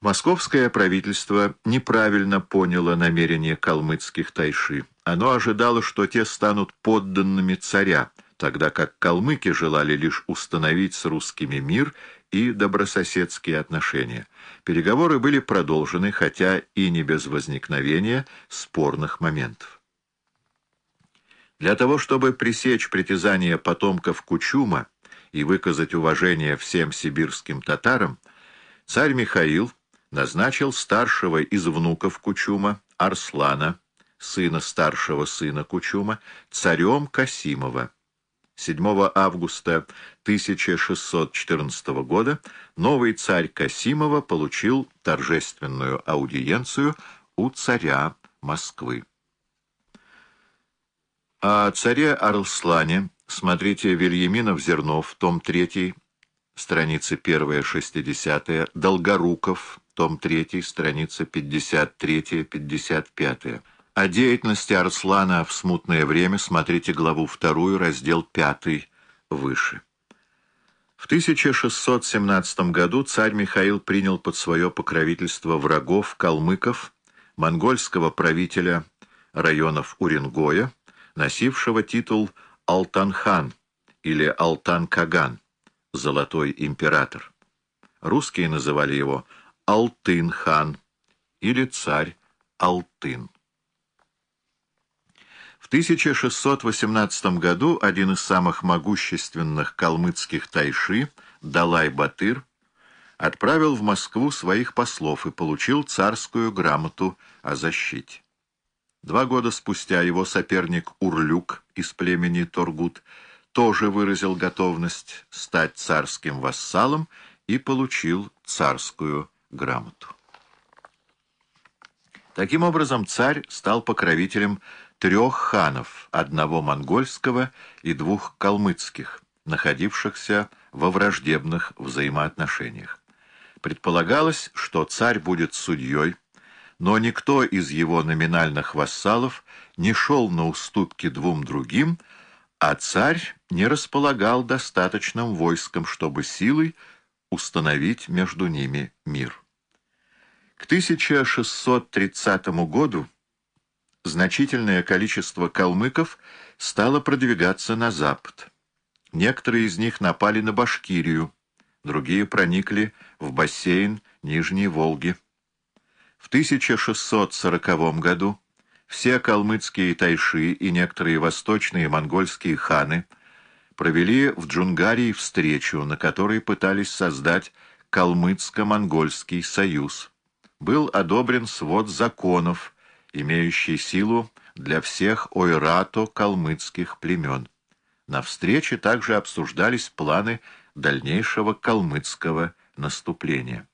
Московское правительство неправильно поняло намерения калмыцких тайши. Оно ожидало, что те станут подданными царя, тогда как калмыки желали лишь установить с русскими мир и добрососедские отношения. Переговоры были продолжены, хотя и не без возникновения спорных моментов. Для того, чтобы пресечь притязания потомков Кучума и выказать уважение всем сибирским татарам, царь Михаил назначил старшего из внуков Кучума, Арслана, сына старшего сына Кучума, царем Касимова. 7 августа 1614 года новый царь Касимова получил торжественную аудиенцию у царя Москвы. О царе Арслане смотрите Вильяминов Зернов, том 3, страница 1, 60, Долгоруков, том 3, страница 53-55. О деятельности Арслана в смутное время смотрите главу 2, раздел 5, выше. В 1617 году царь Михаил принял под свое покровительство врагов калмыков, монгольского правителя районов Уренгоя, носившего титул Алтанхан или Алтан-Каган, золотой император. Русские называли его Алтын-хан или царь Алтын. В 1618 году один из самых могущественных калмыцких тайши, Далай-Батыр, отправил в Москву своих послов и получил царскую грамоту о защите. Два года спустя его соперник Урлюк из племени Торгут тоже выразил готовность стать царским вассалом и получил царскую грамоту. Таким образом, царь стал покровителем трех ханов, одного монгольского и двух калмыцких, находившихся во враждебных взаимоотношениях. Предполагалось, что царь будет судьей, но никто из его номинальных вассалов не шел на уступки двум другим, а царь не располагал достаточным войском, чтобы силой установить между ними мир. К 1630 году значительное количество калмыков стало продвигаться на запад. Некоторые из них напали на Башкирию, другие проникли в бассейн Нижней Волги. В 1640 году все калмыцкие тайши и некоторые восточные монгольские ханы провели в Джунгарии встречу, на которой пытались создать Калмыцко-Монгольский союз. Был одобрен свод законов, имеющий силу для всех ойрато-калмыцких племен. На встрече также обсуждались планы дальнейшего калмыцкого наступления.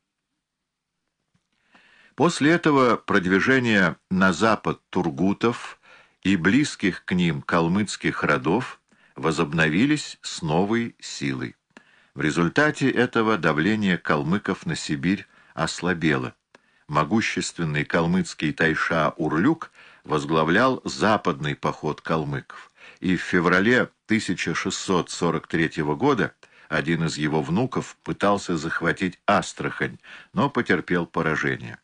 После этого продвижение на запад тургутов и близких к ним калмыцких родов возобновились с новой силой. В результате этого давление калмыков на Сибирь ослабело. Могущественный калмыцкий тайша Урлюк возглавлял западный поход калмыков, и в феврале 1643 года один из его внуков пытался захватить Астрахань, но потерпел поражение.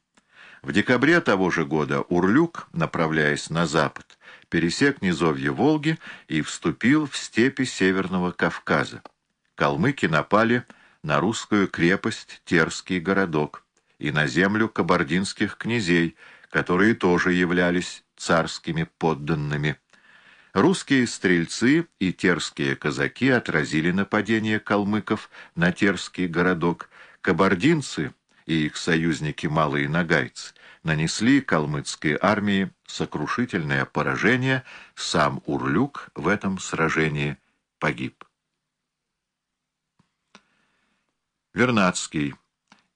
В декабре того же года Урлюк, направляясь на запад, пересек низовье Волги и вступил в степи Северного Кавказа. Калмыки напали на русскую крепость Терский городок и на землю кабардинских князей, которые тоже являлись царскими подданными. Русские стрельцы и терские казаки отразили нападение калмыков на Терский городок. Кабардинцы — и их союзники малые нагайцы нанесли калмыцкой армии сокрушительное поражение, сам Урлюк в этом сражении погиб. Вернадский.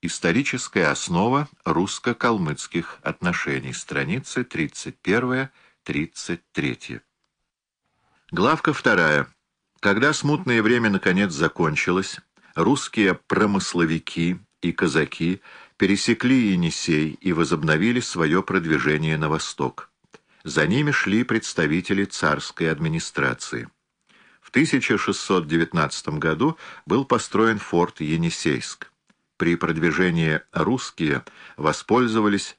Историческая основа русско-калмыцких отношений. Страницы 31-33. Главка вторая. Когда смутное время наконец закончилось, русские промысловики и казаки пересекли Енисей и возобновили свое продвижение на восток. За ними шли представители царской администрации. В 1619 году был построен форт Енисейск. При продвижении русские воспользовались